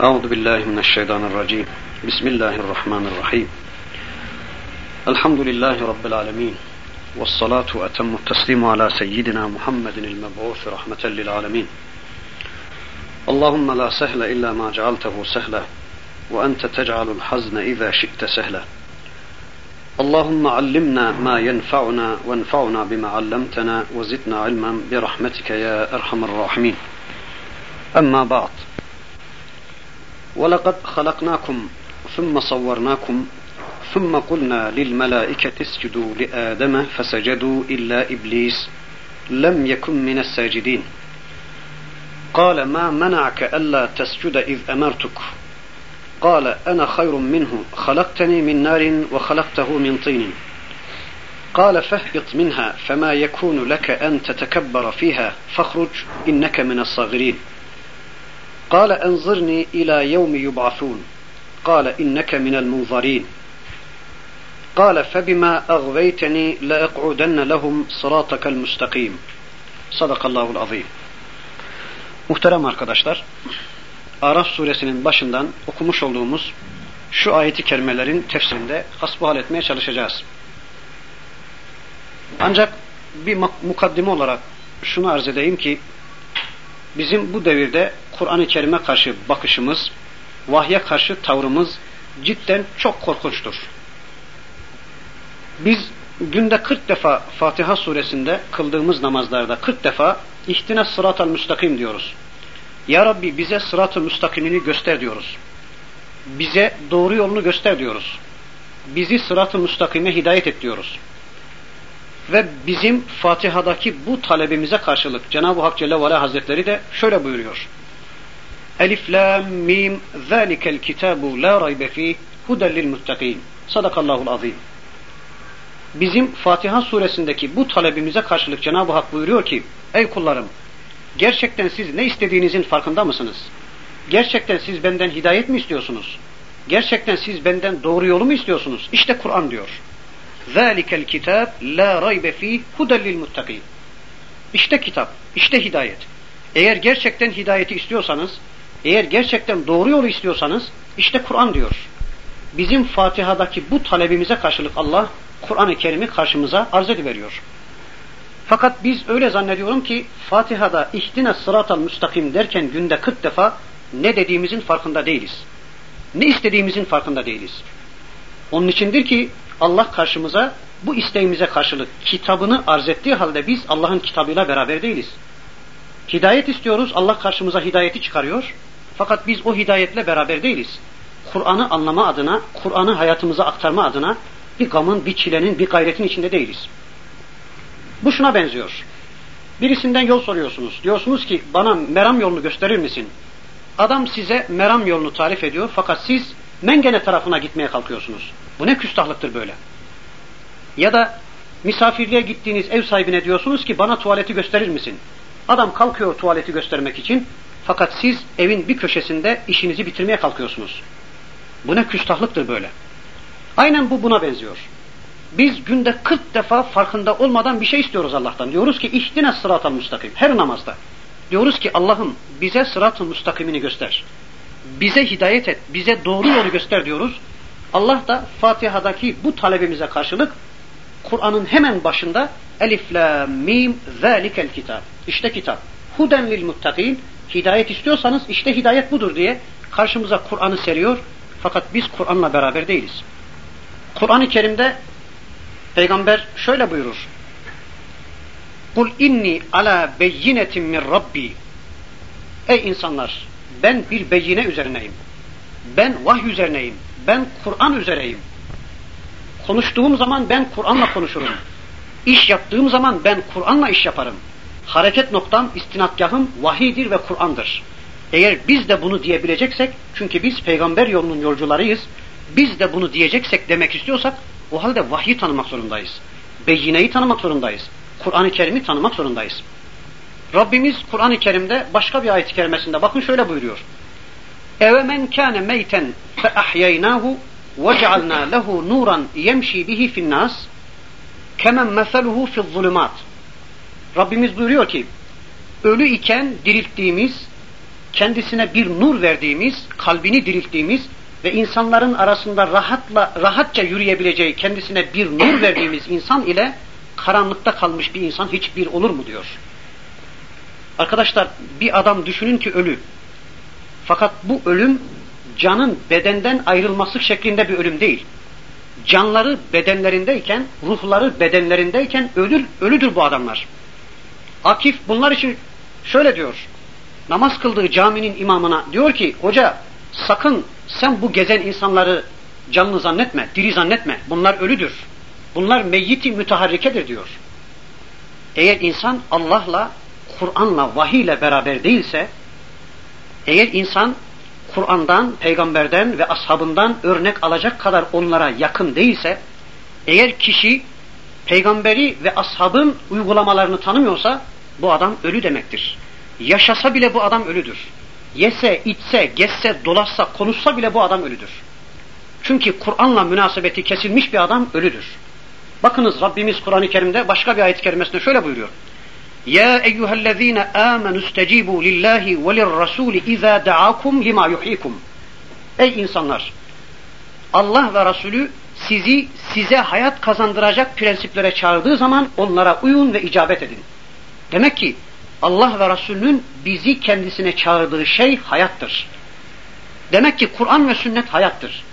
أعوذ بالله من الشيطان الرجيم. بسم الله الرحمن الرحيم. الحمد لله رب العالمين والصلاة وأتم التسليم على سيدنا محمد المبعوث رحمة للعالمين. اللهم لا سهل إلا ما جعلته سهلا وأنت تجعل الحزن إذا شئت سهلا. اللهم علمنا ما ينفعنا وانفعنا بما علمتنا وزدنا علما برحمتك يا أرحم الراحمين. أما بعد ولقد خلقناكم ثم صورناكم ثم قلنا للملائكة اسجدوا لآدم فسجدوا إلا إبليس لم يكن من الساجدين. قال ما منعك ألا تسجد إذ أمرتك؟ قال أنا خير منه خلقتني من نار وخلقته من طين. قال فاهبط منها فما يكون لك أن تتكبر فيها فاخرج إنك من الصاغرين. قال أنظرني إلى يوم يبعثون قال إنك من المنظرين قال فبما أغويتني لأقعدن لهم صراطك المستقيم Sadakallahul azim. Muhterem arkadaşlar, Araf suresinin başından okumuş olduğumuz şu ayeti kerimelerin tefsirinde hasbuhal etmeye çalışacağız. Ancak bir mukaddime olarak şunu arz edeyim ki bizim bu devirde Kur'an-ı Kerim'e karşı bakışımız, vahye karşı tavrımız cidden çok korkunçtur. Biz günde 40 defa Fatiha suresinde kıldığımız namazlarda 40 defa ihtine sıratal müstakim diyoruz. Ya Rabbi bize sırat-ı müstakimini göster diyoruz. Bize doğru yolunu göster diyoruz. Bizi sırat-ı müstakime hidayet et diyoruz. Ve bizim Fatiha'daki bu talebimize karşılık Cenab-ı Hak Celle ve Hazretleri de şöyle buyuruyor. Elif lam mim zalikel kitabu la raybe fih huden lil muttakin. Sadakallahul azim. Bizim Fatiha suresindeki bu talebimize karşılık Cenab-ı Hak buyuruyor ki ey kullarım gerçekten siz ne istediğinizin farkında mısınız? Gerçekten siz benden hidayet mi istiyorsunuz? Gerçekten siz benden doğru yolu mu istiyorsunuz? İşte Kur'an diyor. ذَٰلِكَ الْكِتَابِ لَا رَيْبَ ف۪يهِ هُدَى لِلْمُتَّقِينَ İşte kitap, işte hidayet. Eğer gerçekten hidayeti istiyorsanız, eğer gerçekten doğru yolu istiyorsanız, işte Kur'an diyor. Bizim Fatiha'daki bu talebimize karşılık Allah, Kur'an-ı Kerim'i karşımıza arz ediveriyor. Fakat biz öyle zannediyorum ki Fatiha'da ihtine sıratal müstakim derken günde 40 defa ne dediğimizin farkında değiliz. Ne istediğimizin farkında değiliz. Onun içindir ki Allah karşımıza bu isteğimize karşılık kitabını arz ettiği halde biz Allah'ın kitabıyla beraber değiliz. Hidayet istiyoruz, Allah karşımıza hidayeti çıkarıyor. Fakat biz o hidayetle beraber değiliz. Kur'an'ı anlama adına, Kur'an'ı hayatımıza aktarma adına bir gamın, bir çilenin, bir gayretin içinde değiliz. Bu şuna benziyor. Birisinden yol soruyorsunuz. Diyorsunuz ki bana meram yolunu gösterir misin? Adam size meram yolunu tarif ediyor fakat siz Mengene tarafına gitmeye kalkıyorsunuz. Bu ne küstahlıktır böyle? Ya da misafirliğe gittiğiniz ev sahibine diyorsunuz ki bana tuvaleti gösterir misin? Adam kalkıyor tuvaleti göstermek için fakat siz evin bir köşesinde işinizi bitirmeye kalkıyorsunuz. Bu ne küstahlıktır böyle? Aynen bu buna benziyor. Biz günde 40 defa farkında olmadan bir şey istiyoruz Allah'tan. Diyoruz ki ihtine sıratal müstakim. Her namazda. Diyoruz ki Allah'ım bize sırat-ı müstakimini göster. Bize hidayet et. Bize doğru yolu göster diyoruz. Allah da Fatiha'daki bu talebimize karşılık Kur'an'ın hemen başında Elif la mim zalikel kitap. İşte kitap. Huden lil muttakin. Hidayet istiyorsanız işte hidayet budur diye karşımıza Kur'an'ı seriyor. Fakat biz Kur'an'la beraber değiliz. Kur'an-ı Kerim'de Peygamber şöyle buyurur. Kul inni ala beyinetin min Rabbi. Ey insanlar ben bir beyine üzerineyim. Ben vahiy üzerineyim. Ben Kur'an üzereyim. Konuştuğum zaman ben Kur'an'la konuşurum. İş yaptığım zaman ben Kur'an'la iş yaparım. Hareket noktam, istinadgahım vahidir ve Kur'an'dır. Eğer biz de bunu diyebileceksek, çünkü biz peygamber yolunun yolcularıyız, biz de bunu diyeceksek demek istiyorsak, o halde vahyi tanımak zorundayız. Beyineyi tanımak zorundayız. Kur'an-ı Kerim'i tanımak zorundayız. Rabbimiz Kur'an-ı Kerim'de başka bir ayet-i kerimesinde bakın şöyle buyuruyor. Eve men kâne meyten fe ahyeynâhu ve cealnâ lehu nuran yemşi bihi finnâs kemen meseluhu fi zulümat. Rabbimiz buyuruyor ki ölü iken dirilttiğimiz kendisine bir nur verdiğimiz, kalbini dirilttiğimiz ve insanların arasında rahatla rahatça yürüyebileceği kendisine bir nur verdiğimiz insan ile karanlıkta kalmış bir insan hiçbir olur mu diyor. Arkadaşlar bir adam düşünün ki ölü. Fakat bu ölüm canın bedenden ayrılması şeklinde bir ölüm değil. Canları bedenlerindeyken, ruhları bedenlerindeyken ölür, ölüdür bu adamlar. Akif bunlar için şöyle diyor. Namaz kıldığı caminin imamına diyor ki hoca sakın sen bu gezen insanları canlı zannetme, diri zannetme. Bunlar ölüdür. Bunlar meyyiti müteharrikedir diyor. Eğer insan Allah'la, Kur'an'la, vahiyle beraber değilse, eğer insan Kur'an'dan, peygamberden ve ashabından örnek alacak kadar onlara yakın değilse, eğer kişi peygamberi ve ashabın uygulamalarını tanımıyorsa, bu adam ölü demektir. Yaşasa bile bu adam ölüdür. Yese, içse, gezse, dolaşsa, konuşsa bile bu adam ölüdür. Çünkü Kur'an'la münasebeti kesilmiş bir adam ölüdür. Bakınız Rabbimiz Kur'an-ı Kerim'de başka bir ayet-i kerimesinde şöyle buyuruyor. Ya eyyühellezine amenu istecibu lillahi ve lirrasuli izâ da'akum lima yuhyikum. Ey insanlar! Allah ve Resulü sizi size hayat kazandıracak prensiplere çağırdığı zaman onlara uyun ve icabet edin. Demek ki Allah ve Resulünün bizi kendisine çağırdığı şey hayattır. Demek ki Kur'an ve sünnet hayattır.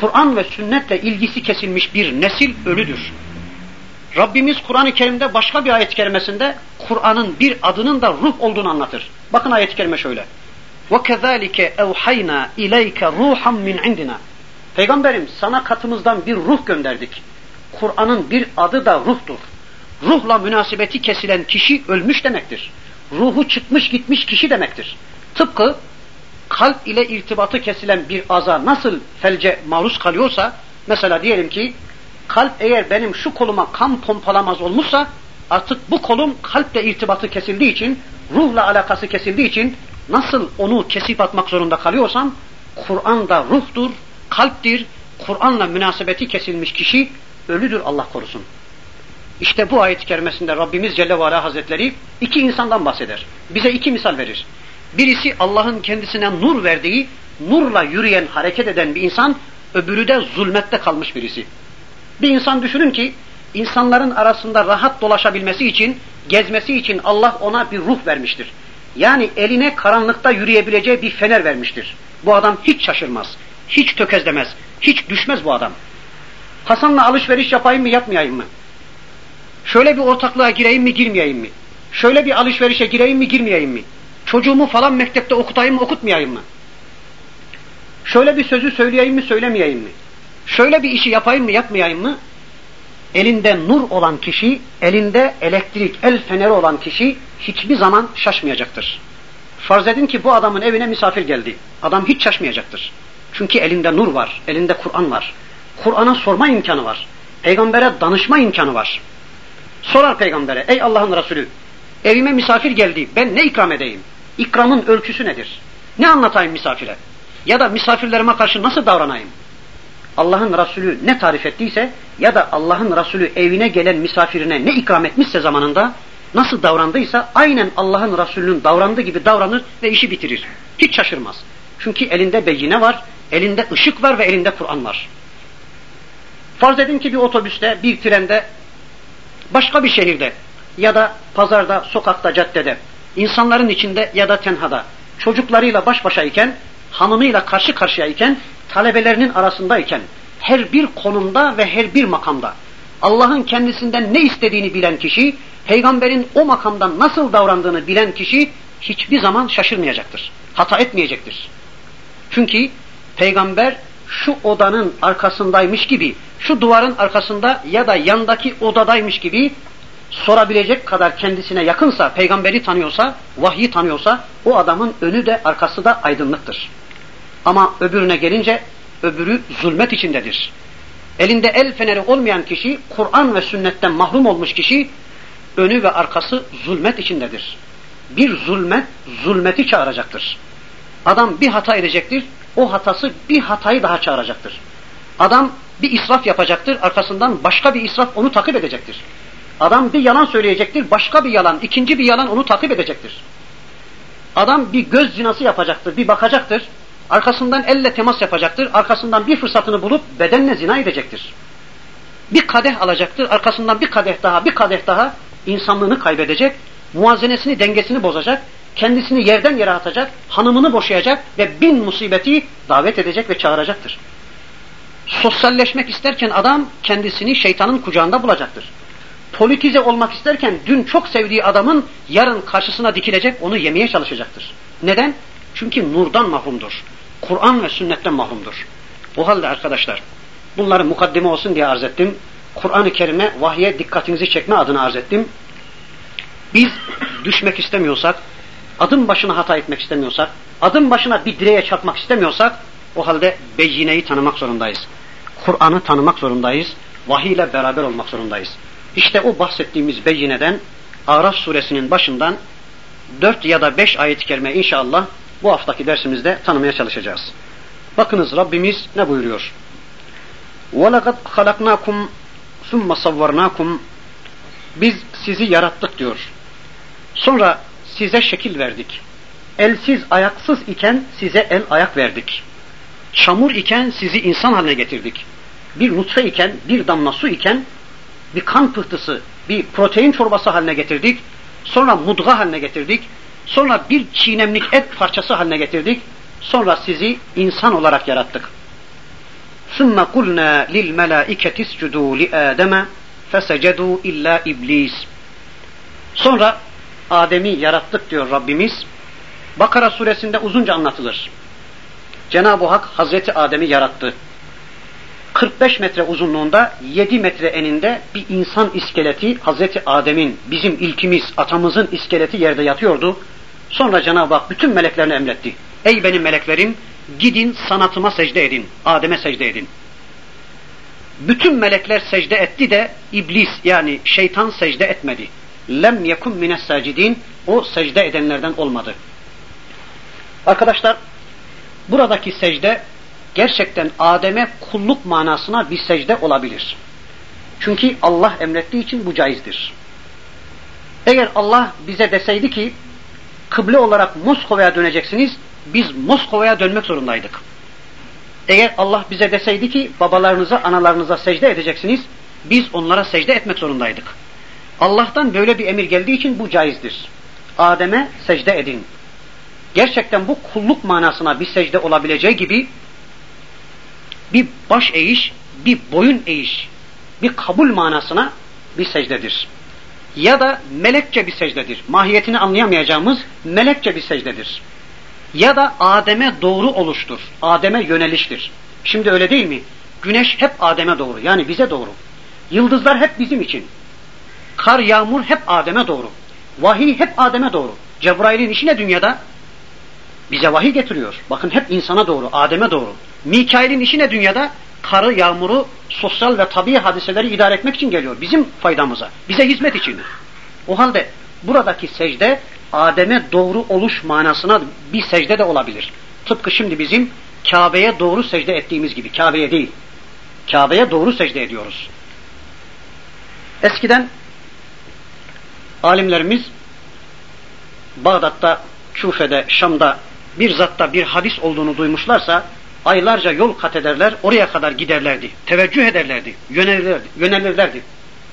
Kur'an ve sünnetle ilgisi kesilmiş bir nesil ölüdür. Rabbimiz Kur'an-ı Kerim'de başka bir ayet-i kerimesinde Kur'an'ın bir adının da ruh olduğunu anlatır. Bakın ayet-i kerime şöyle. وَكَذَٰلِكَ اَوْحَيْنَا اِلَيْكَ رُوحًا مِنْ عِنْدِنَا Peygamberim sana katımızdan bir ruh gönderdik. Kur'an'ın bir adı da ruhtur. Ruhla münasebeti kesilen kişi ölmüş demektir. Ruhu çıkmış gitmiş kişi demektir. Tıpkı kalp ile irtibatı kesilen bir aza nasıl felce maruz kalıyorsa, mesela diyelim ki kalp eğer benim şu koluma kan pompalamaz olmuşsa, artık bu kolum kalple irtibatı kesildiği için, ruhla alakası kesildiği için nasıl onu kesip atmak zorunda kalıyorsam, Kur'an da ruhtur, kalptir, Kur'an'la münasebeti kesilmiş kişi ölüdür Allah korusun. İşte bu ayet-i kerimesinde Rabbimiz Celle ve Hazretleri iki insandan bahseder. Bize iki misal verir. Birisi Allah'ın kendisine nur verdiği, nurla yürüyen, hareket eden bir insan, öbürü de zulmette kalmış birisi. Bir insan düşünün ki, insanların arasında rahat dolaşabilmesi için, gezmesi için Allah ona bir ruh vermiştir. Yani eline karanlıkta yürüyebileceği bir fener vermiştir. Bu adam hiç şaşırmaz, hiç tökezlemez, hiç düşmez bu adam. Hasan'la alışveriş yapayım mı yapmayayım mı? Şöyle bir ortaklığa gireyim mi girmeyeyim mi? Şöyle bir alışverişe gireyim mi girmeyeyim mi? Çocuğumu falan mektepte okutayım mı okutmayayım mı? Şöyle bir sözü söyleyeyim mi söylemeyeyim mi? Şöyle bir işi yapayım mı yapmayayım mı? Elinde nur olan kişi, elinde elektrik, el feneri olan kişi hiçbir zaman şaşmayacaktır. Farz edin ki bu adamın evine misafir geldi. Adam hiç şaşmayacaktır. Çünkü elinde nur var, elinde Kur'an var. Kur'an'a sorma imkanı var. Peygambere danışma imkanı var. Sorar peygambere, ey Allah'ın Resulü, evime misafir geldi, ben ne ikram edeyim? İkramın ölçüsü nedir? Ne anlatayım misafire? Ya da misafirlerime karşı nasıl davranayım? Allah'ın Resulü ne tarif ettiyse ya da Allah'ın Resulü evine gelen misafirine ne ikram etmişse zamanında nasıl davrandıysa aynen Allah'ın Resulü'nün davrandığı gibi davranır ve işi bitirir. Hiç şaşırmaz. Çünkü elinde beyine var, elinde ışık var ve elinde Kur'an var. Farz edin ki bir otobüste, bir trende, başka bir şehirde ya da pazarda, sokakta, caddede, insanların içinde ya da tenhada, çocuklarıyla baş başayken, hanımıyla karşı karşıyayken, talebelerinin arasındayken, her bir konumda ve her bir makamda, Allah'ın kendisinden ne istediğini bilen kişi, peygamberin o makamdan nasıl davrandığını bilen kişi, hiçbir zaman şaşırmayacaktır. Hata etmeyecektir. Çünkü peygamber şu odanın arkasındaymış gibi, şu duvarın arkasında ya da yandaki odadaymış gibi sorabilecek kadar kendisine yakınsa, peygamberi tanıyorsa, vahyi tanıyorsa o adamın önü de arkası da aydınlıktır. Ama öbürüne gelince öbürü zulmet içindedir. Elinde el feneri olmayan kişi, Kur'an ve sünnetten mahrum olmuş kişi önü ve arkası zulmet içindedir. Bir zulmet, zulmeti çağıracaktır. Adam bir hata edecektir, o hatası bir hatayı daha çağıracaktır. Adam bir israf yapacaktır, arkasından başka bir israf onu takip edecektir. Adam bir yalan söyleyecektir, başka bir yalan, ikinci bir yalan onu takip edecektir. Adam bir göz zinası yapacaktır, bir bakacaktır. Arkasından elle temas yapacaktır. Arkasından bir fırsatını bulup bedenle zina edecektir. Bir kadeh alacaktır. Arkasından bir kadeh daha, bir kadeh daha insanlığını kaybedecek. Muazenesini, dengesini bozacak. Kendisini yerden yere atacak. Hanımını boşayacak ve bin musibeti davet edecek ve çağıracaktır. Sosyalleşmek isterken adam kendisini şeytanın kucağında bulacaktır. Politize olmak isterken dün çok sevdiği adamın yarın karşısına dikilecek onu yemeye çalışacaktır. Neden? Çünkü nurdan mahrumdur. Kur'an ve sünnetten mahrumdur. O halde arkadaşlar bunları mukaddime olsun diye arz ettim. Kur'an-ı Kerim'e, vahye dikkatinizi çekme adına arz ettim. Biz düşmek istemiyorsak, adım başına hata etmek istemiyorsak, adım başına bir direğe çarpmak istemiyorsak, o halde beyineyi tanımak zorundayız. Kur'an'ı tanımak zorundayız. Vahiy ile beraber olmak zorundayız. İşte o bahsettiğimiz beyineden Araf suresinin başından dört ya da beş ayet-i kerime inşallah bu haftaki dersimizde tanımaya çalışacağız. Bakınız Rabbimiz ne buyuruyor? وَلَقَدْ خَلَقْنَاكُمْ ثُمَّ صَوَّرْنَاكُمْ Biz sizi yarattık diyor. Sonra size şekil verdik. Elsiz, ayaksız iken size el ayak verdik. Çamur iken sizi insan haline getirdik. Bir nutfe iken, bir damla su iken, bir kan pıhtısı, bir protein çorbası haline getirdik. Sonra mudga haline getirdik. Sonra bir çiğnemlik et parçası haline getirdik. Sonra sizi insan olarak yarattık. ثُمَّ قُلْنَا لِلْمَلَائِكَةِ اسْجُدُوا لِآدَمَ فَسَجَدُوا illa iblis. Sonra Adem'i yarattık diyor Rabbimiz. Bakara suresinde uzunca anlatılır. Cenab-ı Hak Hazreti Adem'i yarattı. 45 metre uzunluğunda 7 metre eninde bir insan iskeleti Hazreti Adem'in bizim ilkimiz atamızın iskeleti yerde yatıyordu. Sonra Cenab-ı Hak bütün meleklerine emretti. Ey benim meleklerim gidin sanatıma secde edin. Adem'e secde edin. Bütün melekler secde etti de iblis yani şeytan secde etmedi. Lem yekun mines sacidin o secde edenlerden olmadı. Arkadaşlar buradaki secde gerçekten Adem'e kulluk manasına bir secde olabilir. Çünkü Allah emrettiği için bu caizdir. Eğer Allah bize deseydi ki kıble olarak Moskova'ya döneceksiniz, biz Moskova'ya dönmek zorundaydık. Eğer Allah bize deseydi ki babalarınıza, analarınıza secde edeceksiniz, biz onlara secde etmek zorundaydık. Allah'tan böyle bir emir geldiği için bu caizdir. Adem'e secde edin. Gerçekten bu kulluk manasına bir secde olabileceği gibi bir baş eğiş, bir boyun eğiş, bir kabul manasına bir secdedir. Ya da melekçe bir secdedir. Mahiyetini anlayamayacağımız melekçe bir secdedir. Ya da Adem'e doğru oluştur. Adem'e yöneliştir. Şimdi öyle değil mi? Güneş hep Adem'e doğru. Yani bize doğru. Yıldızlar hep bizim için. Kar, yağmur hep Adem'e doğru. Vahiy hep Adem'e doğru. Cebrail'in işi ne dünyada? Bize vahiy getiriyor. Bakın hep insana doğru, Adem'e doğru. Mikail'in işi ne dünyada? Karı, yağmuru, sosyal ve tabi hadiseleri idare etmek için geliyor. Bizim faydamıza, bize hizmet için. O halde buradaki secde Adem'e doğru oluş manasına bir secde de olabilir. Tıpkı şimdi bizim Kabe'ye doğru secde ettiğimiz gibi. Kabe'ye değil. Kabe'ye doğru secde ediyoruz. Eskiden alimlerimiz Bağdat'ta, Küfe'de, Şam'da bir zatta bir hadis olduğunu duymuşlarsa aylarca yol kat ederler, oraya kadar giderlerdi. Teveccüh ederlerdi, yönelirlerdi. yönelirlerdi.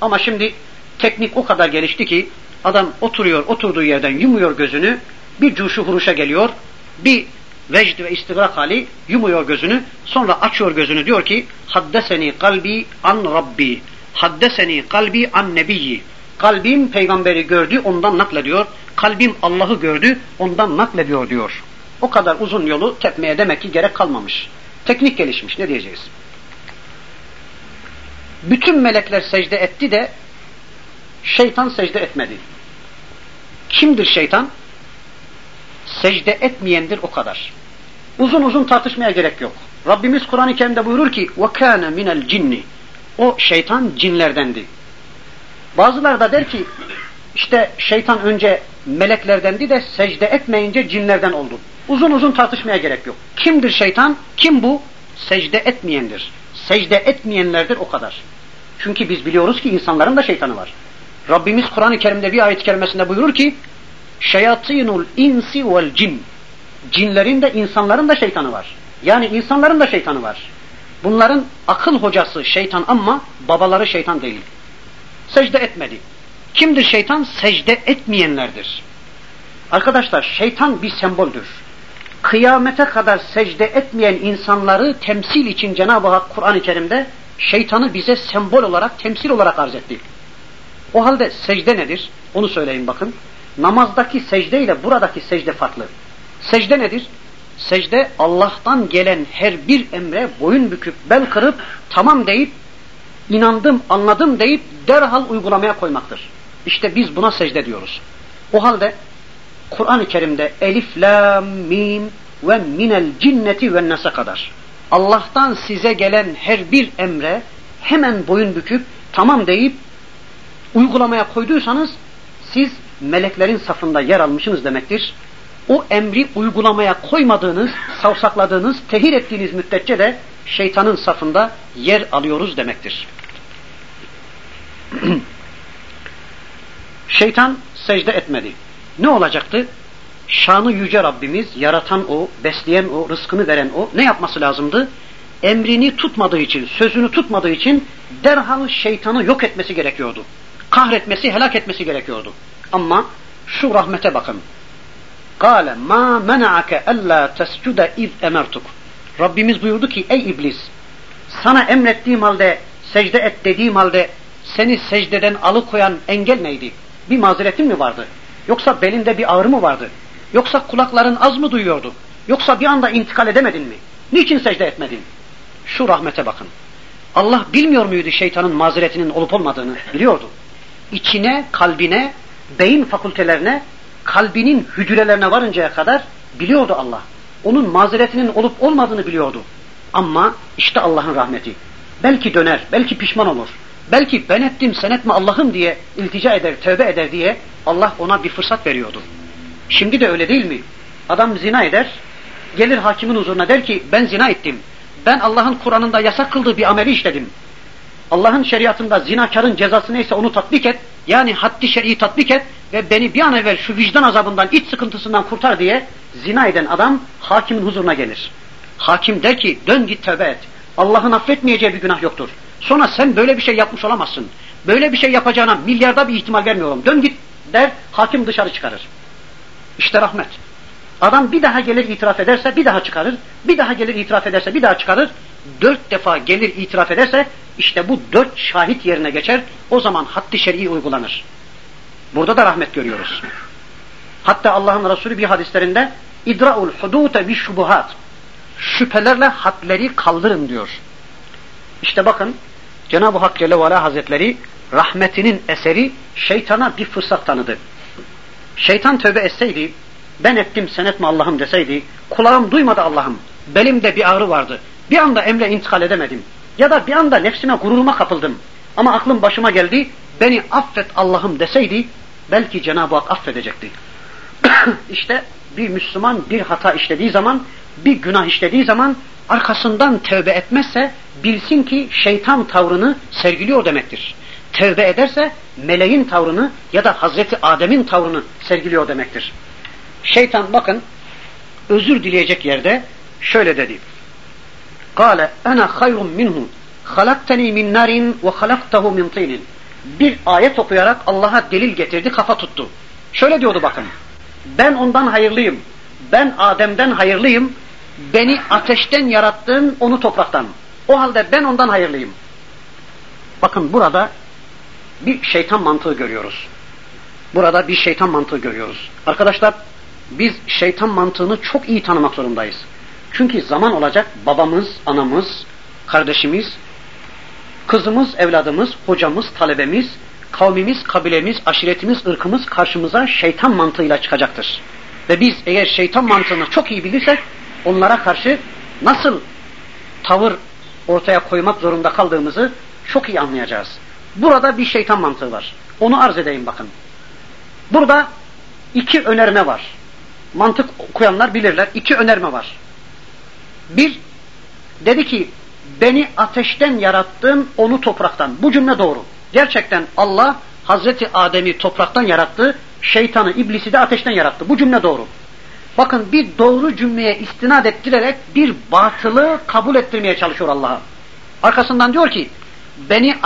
Ama şimdi teknik o kadar gelişti ki adam oturuyor, oturduğu yerden yumuyor gözünü, bir cuşu huruşa geliyor, bir vecd ve istigrak hali yumuyor gözünü, sonra açıyor gözünü diyor ki haddeseni kalbi an rabbi, haddeseni kalbi an nebiyyi. Kalbim peygamberi gördü, ondan naklediyor. Kalbim Allah'ı gördü, ondan naklediyor diyor. O kadar uzun yolu tepmeye demek ki gerek kalmamış. Teknik gelişmiş ne diyeceğiz? Bütün melekler secde etti de şeytan secde etmedi. Kimdir şeytan? Secde etmeyendir o kadar. Uzun uzun tartışmaya gerek yok. Rabbimiz Kur'an-ı Kerim'de buyurur ki وَكَانَ minel cinni O şeytan cinlerdendi. Bazılar da der ki işte şeytan önce meleklerdendi de secde etmeyince cinlerden oldu. Uzun uzun tartışmaya gerek yok. Kimdir şeytan? Kim bu? Secde etmeyendir. Secde etmeyenlerdir o kadar. Çünkü biz biliyoruz ki insanların da şeytanı var. Rabbimiz Kur'an-ı Kerim'de bir ayet-i kerimesinde buyurur ki Şeyatinul insi vel cin. Cinlerin de insanların da şeytanı var. Yani insanların da şeytanı var. Bunların akıl hocası şeytan ama babaları şeytan değil. Secde etmedi. Kimdir şeytan? Secde etmeyenlerdir. Arkadaşlar şeytan bir semboldür. Kıyamete kadar secde etmeyen insanları temsil için Cenab-ı Hak Kur'an-ı Kerim'de şeytanı bize sembol olarak, temsil olarak arz etti. O halde secde nedir? Onu söyleyin bakın. Namazdaki secde ile buradaki secde farklı. Secde nedir? Secde Allah'tan gelen her bir emre boyun büküp bel kırıp tamam deyip inandım anladım deyip derhal uygulamaya koymaktır. İşte biz buna secde diyoruz. O halde Kur'an-ı Kerim'de elif, lam, mim ve minel cinneti ve nese kadar Allah'tan size gelen her bir emre hemen boyun büküp tamam deyip uygulamaya koyduysanız siz meleklerin safında yer almışsınız demektir. O emri uygulamaya koymadığınız, savsakladığınız, tehir ettiğiniz müddetçe de şeytanın safında yer alıyoruz demektir. Şeytan secde etmedi. Ne olacaktı? Şanı yüce Rabbimiz, yaratan o, besleyen o, rızkını veren o, ne yapması lazımdı? Emrini tutmadığı için, sözünü tutmadığı için derhal şeytanı yok etmesi gerekiyordu. Kahretmesi, helak etmesi gerekiyordu. Ama şu rahmete bakın. Kale ma mena'ake alla tescude iz emertuk. Rabbimiz buyurdu ki ey iblis sana emrettiğim halde secde et dediğim halde seni secdeden alıkoyan engel neydi? Bir mazeretin mi vardı? Yoksa belinde bir ağrı mı vardı? Yoksa kulakların az mı duyuyordu? Yoksa bir anda intikal edemedin mi? Niçin secde etmedin? Şu rahmete bakın. Allah bilmiyor muydu şeytanın mazeretinin olup olmadığını? Biliyordu. İçine, kalbine, beyin fakültelerine, kalbinin hücrelerine varıncaya kadar biliyordu Allah. Onun mazeretinin olup olmadığını biliyordu. Ama işte Allah'ın rahmeti. Belki döner, belki pişman olur. Belki ben ettim sen etme Allah'ım diye iltica eder, tövbe eder diye Allah ona bir fırsat veriyordu. Şimdi de öyle değil mi? Adam zina eder, gelir hakimin huzuruna der ki ben zina ettim. Ben Allah'ın Kur'an'ında yasak kıldığı bir ameli işledim. Allah'ın şeriatında zinakarın cezası neyse onu tatbik et. Yani haddi şer'i tatbik et ve beni bir an evvel şu vicdan azabından, iç sıkıntısından kurtar diye zina eden adam hakimin huzuruna gelir. Hakim der ki dön git tövbe et. Allah'ın affetmeyeceği bir günah yoktur. Sonra sen böyle bir şey yapmış olamazsın. Böyle bir şey yapacağına milyarda bir ihtimal vermiyorum. Dön git der, hakim dışarı çıkarır. İşte rahmet. Adam bir daha gelir itiraf ederse bir daha çıkarır. Bir daha gelir itiraf ederse bir daha çıkarır. Dört defa gelir itiraf ederse işte bu dört şahit yerine geçer. O zaman haddi şer'i uygulanır. Burada da rahmet görüyoruz. Hatta Allah'ın Resulü bir hadislerinde idra'ul hudute bi şubuhat. Şüphelerle hadleri kaldırın diyor. İşte bakın Cenab-ı Hak Celle ve Hazretleri rahmetinin eseri şeytana bir fırsat tanıdı. Şeytan tövbe etseydi, ben ettim sen etme Allah'ım deseydi, kulağım duymadı Allah'ım, belimde bir ağrı vardı, bir anda emre intikal edemedim. Ya da bir anda nefsime gururuma kapıldım. Ama aklım başıma geldi, beni affet Allah'ım deseydi, belki Cenab-ı Hak affedecekti. İşte bir Müslüman bir hata işlediği zaman, bir günah işlediği zaman arkasından tövbe etmezse bilsin ki şeytan tavrını sergiliyor demektir. Tövbe ederse meleğin tavrını ya da Hazreti Adem'in tavrını sergiliyor demektir. Şeytan bakın özür dileyecek yerde şöyle dedi. Kale ana hayrun minhu halakteni min narin ve halaktahu min. Bir ayet okuyarak Allah'a delil getirdi kafa tuttu. Şöyle diyordu bakın. Ben ondan hayırlıyım. Ben Adem'den hayırlıyım. Beni ateşten yarattın, onu topraktan. O halde ben ondan hayırlıyım. Bakın burada bir şeytan mantığı görüyoruz. Burada bir şeytan mantığı görüyoruz. Arkadaşlar biz şeytan mantığını çok iyi tanımak zorundayız. Çünkü zaman olacak babamız, anamız, kardeşimiz, kızımız, evladımız, hocamız, talebemiz, kavmimiz, kabilemiz, aşiretimiz, ırkımız karşımıza şeytan mantığıyla çıkacaktır. Ve biz eğer şeytan mantığını çok iyi bilirsek onlara karşı nasıl tavır ortaya koymak zorunda kaldığımızı çok iyi anlayacağız. Burada bir şeytan mantığı var. Onu arz edeyim bakın. Burada iki önerme var. Mantık okuyanlar bilirler. İki önerme var. Bir, dedi ki beni ateşten yarattın, onu topraktan. Bu cümle doğru. Gerçekten Allah Hazreti Adem'i topraktan yarattı şeytanı, iblisi de ateşten yarattı. Bu cümle doğru. Bakın bir doğru cümleye istinad ettirerek bir batılı kabul ettirmeye çalışıyor Allah'a. Arkasından diyor ki beni